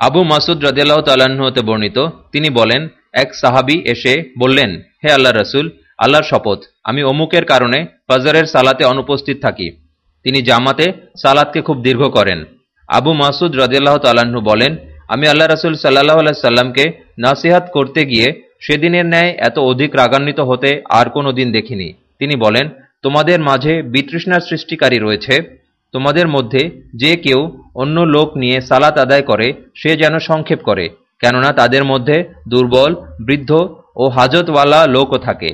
আবু মাসুদ রদিয়াল্লাহ তাল্লাহতে বর্ণিত, তিনি বলেন, এক সাহাবি এসে বললেন, হে আল্লাহ রসুল, আল্লাহর শপথ, আমি অমুকের কারণে ফজরের সালাতে অনুপস্থিত থাকি। তিনি জামাতে সালাদকে খুব দীর্ঘ করেন। আবু মাসুদ রদিয়াল্লাহ তাল্লাহ্ন বলেন, আমি আল্লাহ রসুল সাল্লাহ আল্লাহ সাল্লামকে নাসিহাত করতে গিয়ে সেদিনের ন্যায় এত অধিক রাগান্বিত হতে আর কোনো দিন দেখিনি। তিনি বলেন, তোমাদের মাঝে বিতৃষ্ণার সৃষ্টিকারী রয়েছে, তোমাদের মধ্যে যে কেউ অন্য লোক নিয়ে সালাত আদায় করে, সে যেন সংক্ষেপ করে, কেননা তাদের মধ্যে দুর্বল, বৃদ্ধ ও হাজতওয়ালা লোকও থাকে।